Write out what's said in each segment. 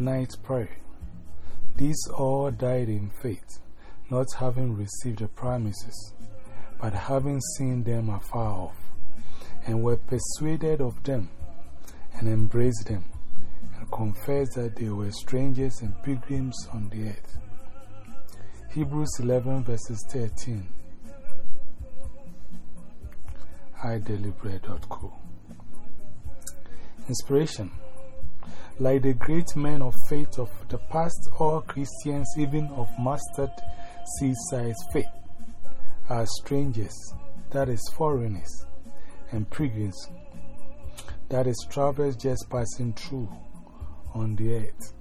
Night prayer. These all died in faith, not having received the promises, but having seen them afar off, and were persuaded of them, and embraced them, and confessed that they were strangers and pilgrims on the earth. Hebrews 11 verses 13. iDeliberate.co. Inspiration Like the great men of faith of the past, all Christians, even of mustard seed size faith, are strangers, that is, foreigners, and pilgrims, that is, travelers just passing through on the earth.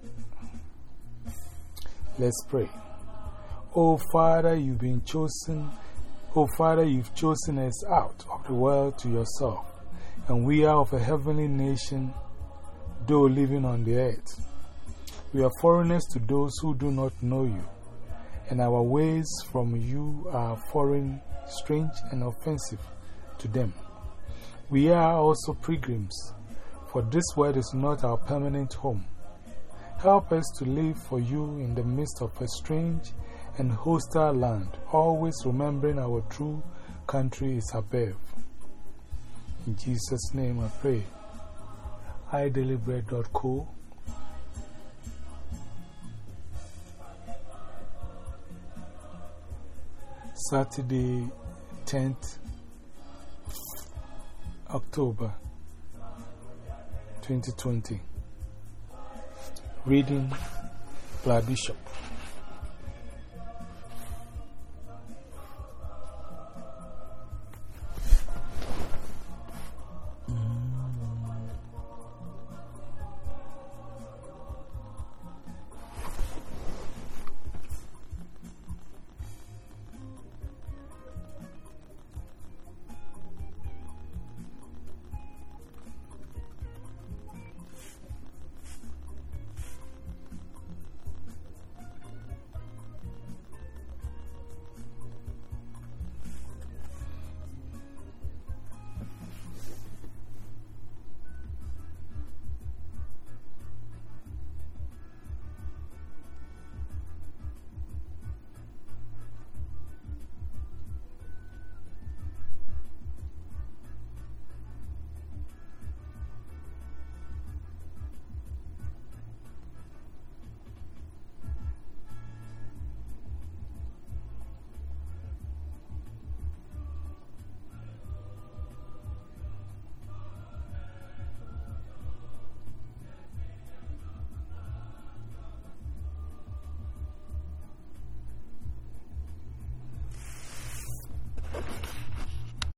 Let's pray. Oh, Father, you've been chosen. Oh, Father, you've chosen us out of the world to yourself, and we are of a heavenly nation, though living on the earth. We are foreigners to those who do not know you, and our ways from you are foreign, strange, and offensive to them. We are also pilgrims, for this world is not our permanent home. Help us to live for you in the midst of a strange and hostile land, always remembering our true country is above. In Jesus' name I pray. iDeliberate.co Saturday, 10th October 2020. Reading Blood Bishop.